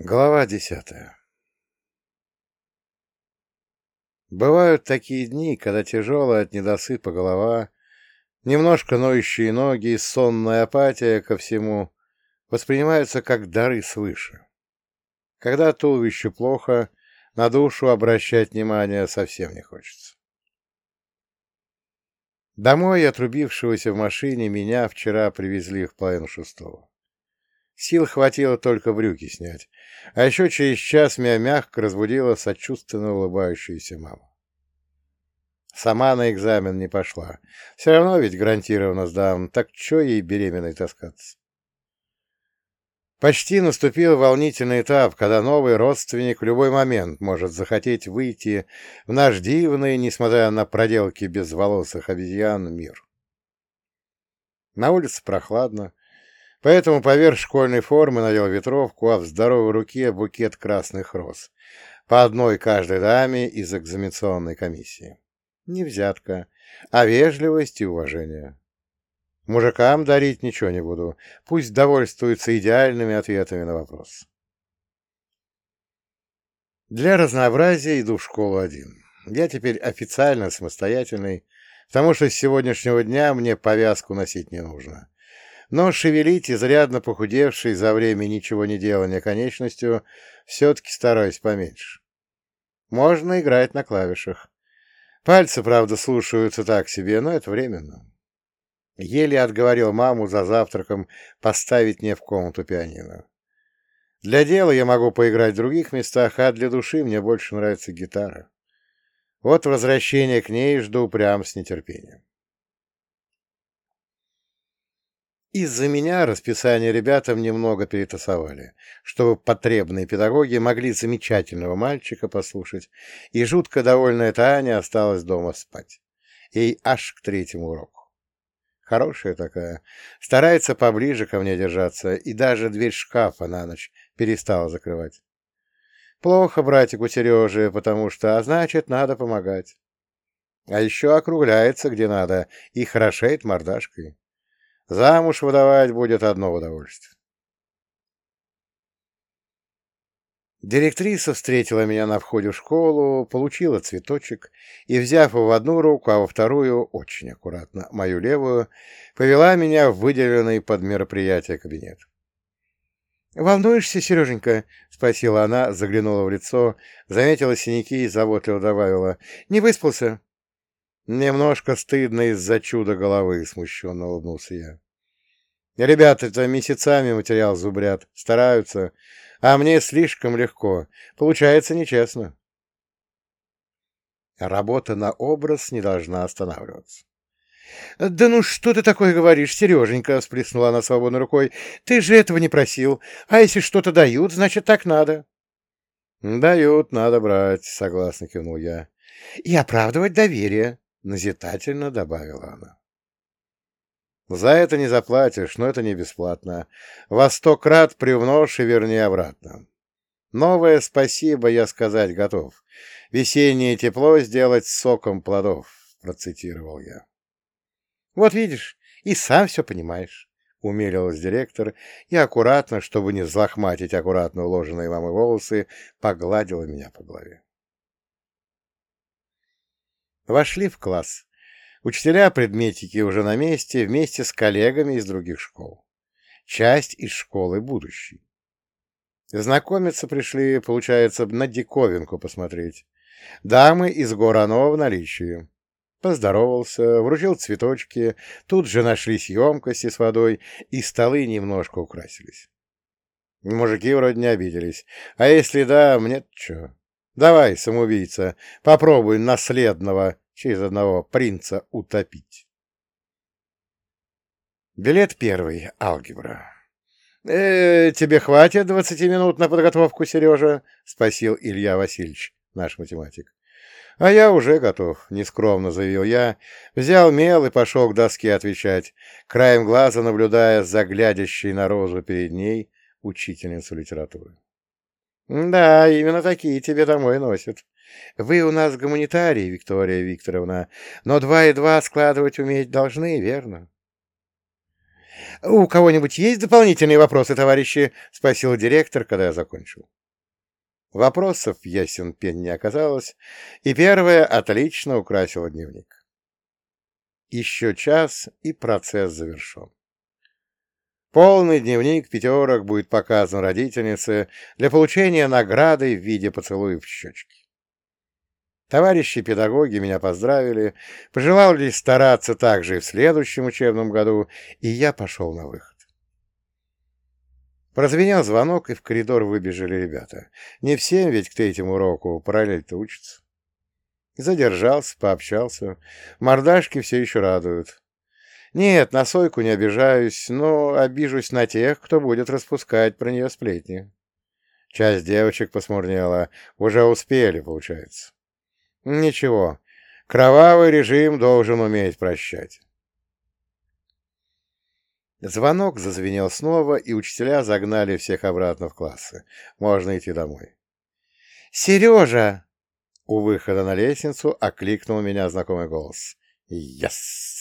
Глава десятая Бывают такие дни, когда тяжелая от недосыпа голова, немножко ноющие ноги и сонная апатия ко всему воспринимаются как дары свыше. Когда туловищу плохо, на душу обращать внимание совсем не хочется. Домой отрубившегося в машине меня вчера привезли в половину шестого. Сил хватило только брюки снять, а еще через час меня мягко разбудила сочувственно улыбающаяся мама. Сама на экзамен не пошла. Все равно ведь гарантированно сдам, так что ей беременной таскаться? Почти наступил волнительный этап, когда новый родственник в любой момент может захотеть выйти в наш дивный, несмотря на проделки безволосых обезьян, мир. На улице прохладно, поэтому поверх школьной формы надел ветровку, а в здоровой руке букет красных роз, по одной каждой даме из экзаменационной комиссии. Не взятка, а вежливость и уважение. Мужикам дарить ничего не буду. Пусть довольствуются идеальными ответами на вопрос. Для разнообразия иду в школу один. Я теперь официально самостоятельный, потому что с сегодняшнего дня мне повязку носить не нужно. Но шевелить изрядно похудевший за время ничего не делания конечностью все-таки стараюсь поменьше. Можно играть на клавишах. Пальцы, правда, слушаются так себе, но это временно. Еле отговорил маму за завтраком поставить мне в комнату пианино. Для дела я могу поиграть в других местах, а для души мне больше нравится гитара. Вот возвращение к ней жду прям с нетерпением. Из-за меня расписание ребятам немного перетасовали, чтобы потребные педагоги могли замечательного мальчика послушать, и жутко довольная Таня осталась дома спать. Ей аж к третьему уроку. Хорошая такая. Старается поближе ко мне держаться, и даже дверь шкафа на ночь перестала закрывать. Плохо братику Сереже, потому что, а значит, надо помогать. А еще округляется, где надо, и хорошеет мордашкой. Замуж выдавать будет одно удовольствие. Директриса встретила меня на входе в школу, получила цветочек и, взяв его в одну руку, а во вторую, очень аккуратно, мою левую, повела меня в выделенный под мероприятие кабинет. «Волнуешься, Сереженька?» — спросила она, заглянула в лицо, заметила синяки и заботливо добавила. «Не выспался?» «Немножко стыдно из-за чуда головы», — смущенно улыбнулся я. «Ребята-то месяцами материал зубрят, стараются, а мне слишком легко. Получается нечестно. Работа на образ не должна останавливаться. — Да ну что ты такое говоришь, Сереженька? — всплеснула она свободной рукой. — Ты же этого не просил. А если что-то дают, значит, так надо. — Дают, надо брать, — согласно кивнул я. — И оправдывать доверие, — назидательно добавила она. За это не заплатишь, но это не бесплатно. Во сто крат приумножь и верни обратно. Новое спасибо я сказать готов. Весеннее тепло сделать соком плодов, процитировал я. Вот видишь, и сам все понимаешь, умилилась директор и аккуратно, чтобы не взлохматить аккуратно уложенные мамы волосы, погладила меня по голове. Вошли в класс. Учителя-предметики уже на месте, вместе с коллегами из других школ. Часть из школы будущей. Знакомиться пришли, получается, на диковинку посмотреть. Дамы из Горанова в наличии. Поздоровался, вручил цветочки, тут же нашлись емкости с водой, и столы немножко украсились. Мужики вроде не обиделись. А если да, мне что? Давай, самоубийца, попробуй наследного через одного принца утопить. Билет первый. Алгебра. «Э, «Тебе хватит двадцати минут на подготовку, Сережа?» — спросил Илья Васильевич, наш математик. «А я уже готов», — нескромно заявил я, взял мел и пошел к доске отвечать, краем глаза наблюдая за глядящей на розу перед ней учительницу литературы. «Да, именно такие тебе домой носят. Вы у нас гуманитарий, Виктория Викторовна, но два и два складывать уметь должны, верно? — У кого-нибудь есть дополнительные вопросы, товарищи? — спросил директор, когда я закончил. Вопросов ясен пень не оказалось, и первое отлично украсило дневник. Еще час, и процесс завершен. Полный дневник пятерок будет показан родительнице для получения награды в виде поцелуев в щечки. Товарищи педагоги меня поздравили, пожелали стараться так же и в следующем учебном году, и я пошел на выход. Прозвенел звонок, и в коридор выбежали ребята. Не всем ведь к третьему уроку, параллель-то учатся. Задержался, пообщался. Мордашки все еще радуют. Нет, на Сойку не обижаюсь, но обижусь на тех, кто будет распускать про нее сплетни. Часть девочек посмурнела. Уже успели, получается. Ничего, кровавый режим должен уметь прощать. Звонок зазвенел снова, и учителя загнали всех обратно в классы. Можно идти домой. «Сережа!» У выхода на лестницу окликнул меня знакомый голос. «Yes!»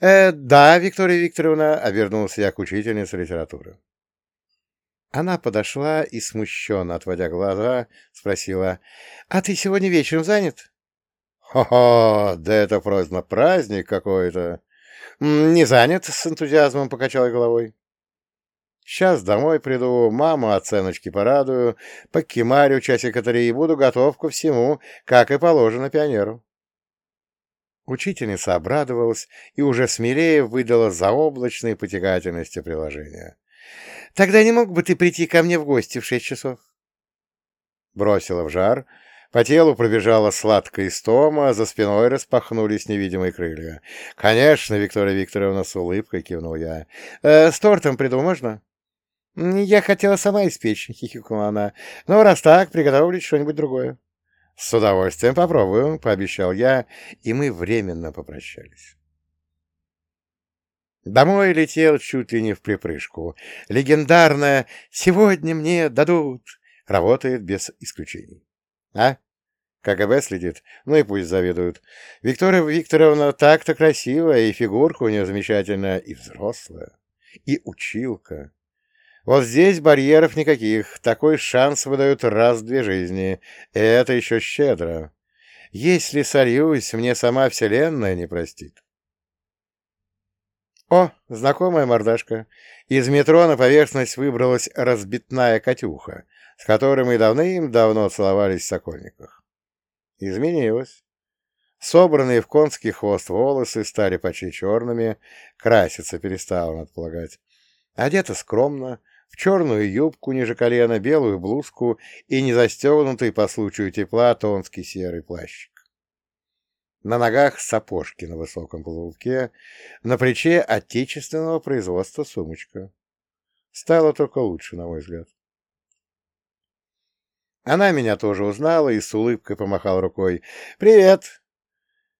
Э, «Да, Виктория Викторовна», — обернулся я к учительнице литературы. Она подошла и, смущенно отводя глаза, спросила, «А ты сегодня вечером занят?» «Хо-хо, да это просто праздник какой-то!» «Не занят», — с энтузиазмом покачал головой. «Сейчас домой приду, маму оценочки порадую, покемарю часика три и буду готов ко всему, как и положено пионеру». Учительница обрадовалась и уже смелее выдала заоблачные потягательности приложения. «Тогда не мог бы ты прийти ко мне в гости в шесть часов?» Бросила в жар, по телу пробежала сладкая истома, за спиной распахнулись невидимые крылья. «Конечно, Виктория Викторовна, с улыбкой кивнул я. «Э, «С тортом приду, можно?» «Я хотела сама испечь», — хихикнула она. «Но раз так, приготовлю что-нибудь другое». «С удовольствием попробую», — пообещал я, и мы временно попрощались. Домой летел чуть ли не в припрыжку. Легендарная «Сегодня мне дадут» работает без исключений. А? КГБ следит? Ну и пусть завидуют. Виктория Викторовна так-то красивая, и фигурка у нее замечательная, и взрослая, и училка. Вот здесь барьеров никаких, такой шанс выдают раз в две жизни, и это еще щедро. Если сольюсь, мне сама Вселенная не простит. О, знакомая мордашка. Из метро на поверхность выбралась разбитная Катюха, с которой мы давным-давно целовались в Сокольниках. Изменилась. Собранные в конский хвост волосы стали почти черными, краситься перестала, надо полагать. Одета скромно, в черную юбку ниже колена, белую блузку и незастегнутый по случаю тепла тонкий серый плащик. На ногах сапожки на высоком полубке, на плече отечественного производства сумочка. Стало только лучше, на мой взгляд. Она меня тоже узнала и с улыбкой помахала рукой. «Привет!»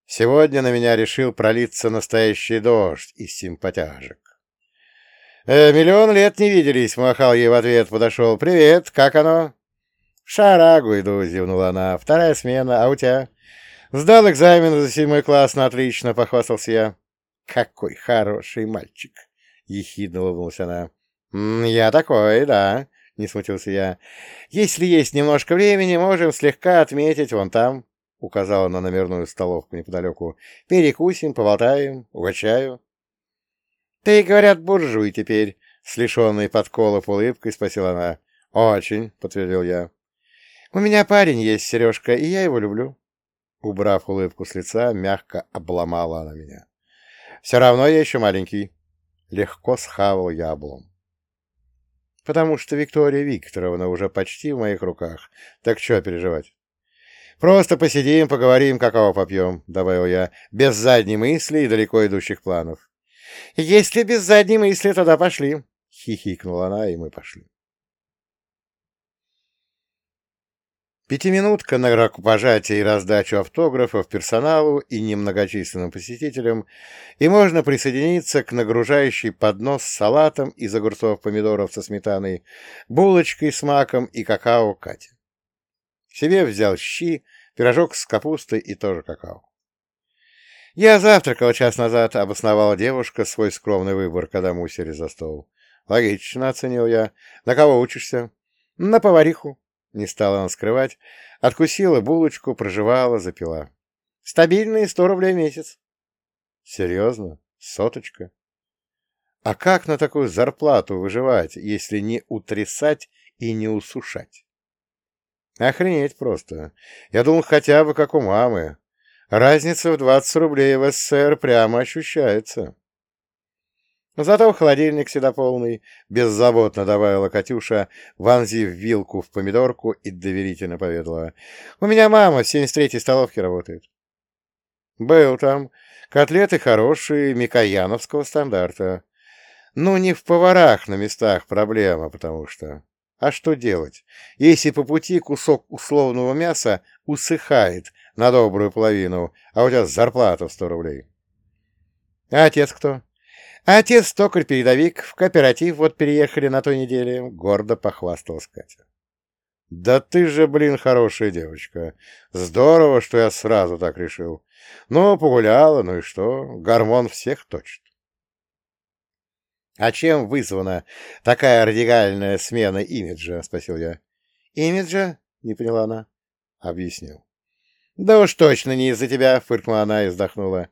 Сегодня на меня решил пролиться настоящий дождь из симпатяжек. «Э, «Миллион лет не виделись», — махал ей в ответ, подошел. «Привет, как оно?» «В шарагу иду», — зевнула она. «Вторая смена, а у тебя?» «Сдал экзамен за седьмой класс на отлично», — похвастался я. «Какой хороший мальчик!» — ехидно улыбнулась она. «Я такой, да», — не смутился я. «Если есть немножко времени, можем слегка отметить вон там», — указала на номерную столовку неподалеку. «Перекусим, поболтаем, угощаю». «Ты, говорят, буржуй теперь», — с лишенной подколов улыбкой спросила она. «Очень», — подтвердил я. «У меня парень есть, Сережка, и я его люблю». Убрав улыбку с лица, мягко обломала она меня. «Все равно я еще маленький». Легко схавал я облом. «Потому что Виктория Викторовна уже почти в моих руках. Так что переживать?» «Просто посидим, поговорим, какого попьем», — добавил я, без задней мысли и далеко идущих планов. «Если без задней мысли, тогда пошли», — хихикнула она, и мы пошли. Пятиминутка на рукопожатие и раздачу автографов персоналу и немногочисленным посетителям, и можно присоединиться к нагружающей поднос с салатом из огурцов помидоров со сметаной, булочкой с маком и какао Катя. Себе взял щи, пирожок с капустой и тоже какао. «Я завтракала час назад», — обосновала девушка свой скромный выбор, когда мы усели за стол. «Логично», — оценил я. «На кого учишься?» «На повариху», — не стала она скрывать. Откусила булочку, проживала, запила. «Стабильные сто рублей в месяц». «Серьезно? Соточка?» «А как на такую зарплату выживать, если не утрясать и не усушать?» «Охренеть просто. Я думал, хотя бы как у мамы. Разница в 20 рублей в СССР прямо ощущается». Зато холодильник всегда полный, беззаботно добавила Катюша, вонзив вилку в помидорку и доверительно поведала. У меня мама в 73-й столовке работает. Был там. Котлеты хорошие, микояновского стандарта. Ну, не в поварах на местах проблема, потому что... А что делать, если по пути кусок условного мяса усыхает на добрую половину, а у тебя зарплата в сто рублей? А отец кто? Отец токарь-передовик, в кооператив вот переехали на той неделе, — гордо похвасталась Катя. — Да ты же, блин, хорошая девочка. Здорово, что я сразу так решил. Ну, погуляла, ну и что? Гормон всех точит. — А чем вызвана такая радикальная смена имиджа? — спросил я. — Имиджа? — не поняла она. — Объяснил. — Да уж точно не из-за тебя, — фыркнула она и вздохнула.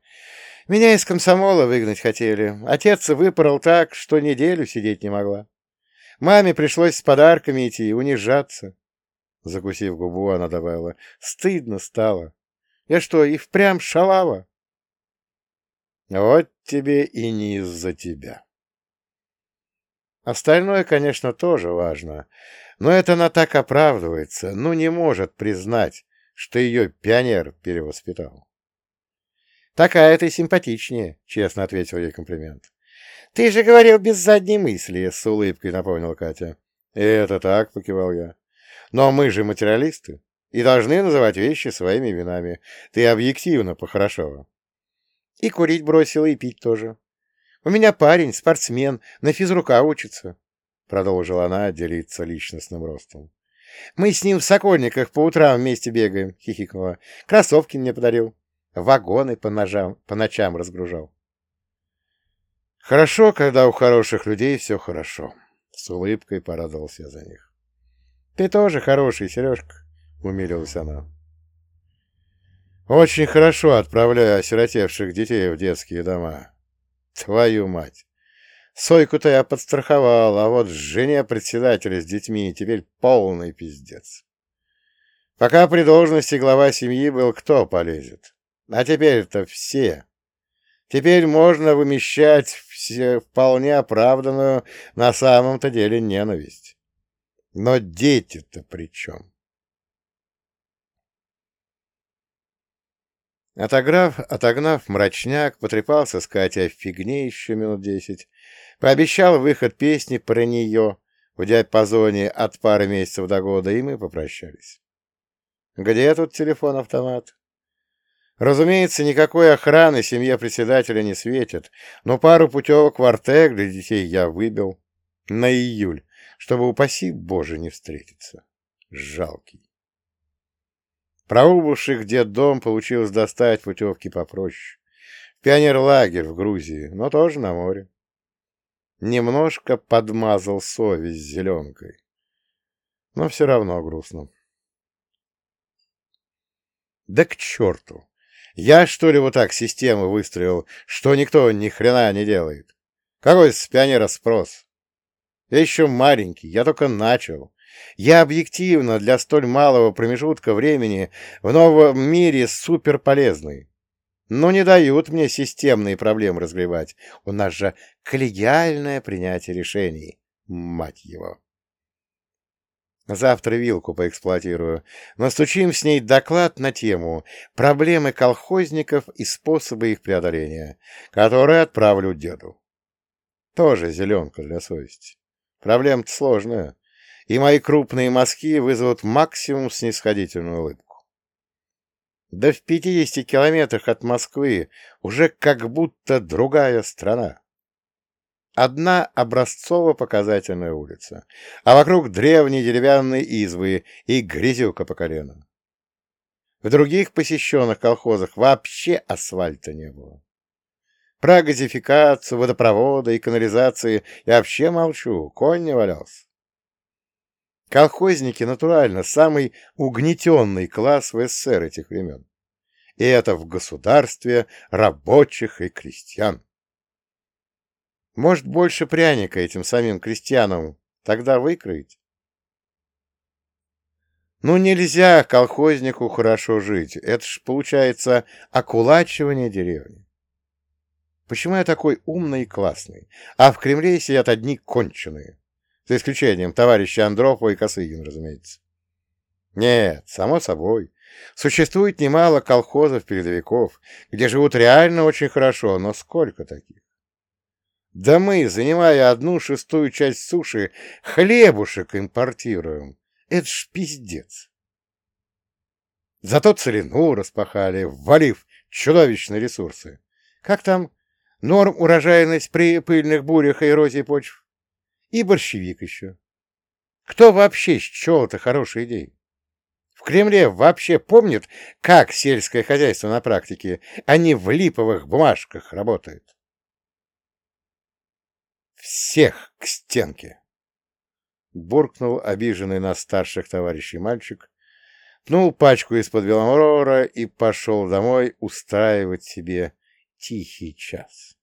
Меня из комсомола выгнать хотели. Отец выпорол так, что неделю сидеть не могла. Маме пришлось с подарками идти, унижаться. Закусив губу, она добавила. Стыдно стало. Я что, и впрямь шалава? Вот тебе и не из-за тебя. Остальное, конечно, тоже важно, но это она так оправдывается, ну не может признать, что ее пионер перевоспитал. «Такая ты симпатичнее», — честно ответил ей комплимент. «Ты же говорил без задней мысли», — с улыбкой напомнила Катя. «Это так», — покивал я. «Но мы же материалисты и должны называть вещи своими именами. Ты объективно похорошела». «И курить бросила, и пить тоже. У меня парень, спортсмен, на физрука учится», — продолжила она делиться личностным ростом. «Мы с ним в Сокольниках по утрам вместе бегаем», — хихикнула. «Кроссовки мне подарил». Вагоны по, ножам, по ночам разгружал. Хорошо, когда у хороших людей все хорошо. С улыбкой порадовался за них. Ты тоже хороший, Сережка, умилилась она. Очень хорошо отправляю осиротевших детей в детские дома. Твою мать! Сойку-то я подстраховал, а вот жене председателя с детьми теперь полный пиздец. Пока при должности глава семьи был, кто полезет? А теперь-то все. Теперь можно вымещать все вполне оправданную на самом-то деле ненависть. Но дети-то при чем? Отограв, отогнав мрачняк, потрепался с Катей в фигне еще минут десять, пообещал выход песни про нее в диапазоне от пары месяцев до года, и мы попрощались. Где тут телефон-автомат? Разумеется, никакой охраны семье председателя не светит, но пару путевок в Артек для детей я выбил на июль, чтобы, упаси Боже, не встретиться. Жалкий. Проубывших дом получилось достать путевки попроще. Пионерлагерь в Грузии, но тоже на море. Немножко подмазал совесть зеленкой. Но все равно грустно. Да к черту! Я, что ли, вот так систему выстроил, что никто ни хрена не делает? Какой с пионера спрос? Я еще маленький, я только начал. Я объективно для столь малого промежутка времени в новом мире супер полезный. Но не дают мне системные проблемы разгребать. У нас же коллегиальное принятие решений, мать его. Завтра вилку поэксплуатирую. Настучим с ней доклад на тему «Проблемы колхозников и способы их преодоления», который отправлю деду. Тоже зеленка для совести. Проблема-то сложная, и мои крупные мазки вызовут максимум снисходительную улыбку. Да в пятидесяти километрах от Москвы уже как будто другая страна. Одна образцово-показательная улица, а вокруг древние деревянные избы и грязюка по колено. В других посещенных колхозах вообще асфальта не было. Про газификацию, водопроводы и канализации я вообще молчу, конь не валялся. Колхозники, натурально, самый угнетенный класс в СССР этих времен. И это в государстве рабочих и крестьян. Может, больше пряника этим самим крестьянам тогда выкроить? Ну, нельзя колхознику хорошо жить. Это ж, получается, окулачивание деревни. Почему я такой умный и классный, а в Кремле сидят одни конченые? За исключением товарища Андропова и Косыгин, разумеется. Нет, само собой. Существует немало колхозов-передовиков, где живут реально очень хорошо, но сколько таких? Да мы, занимая одну шестую часть суши, хлебушек импортируем. Это ж пиздец. Зато целину распахали, ввалив чудовищные ресурсы. Как там? Норм урожайность при пыльных бурях и эрозии почв? И борщевик еще. Кто вообще счел это хорошей идеей? В Кремле вообще помнят, как сельское хозяйство на практике, а не в липовых бумажках работает. Всех к стенке! Буркнул обиженный на старших товарищей мальчик, пнул пачку из-под веломорора и пошел домой устраивать себе тихий час.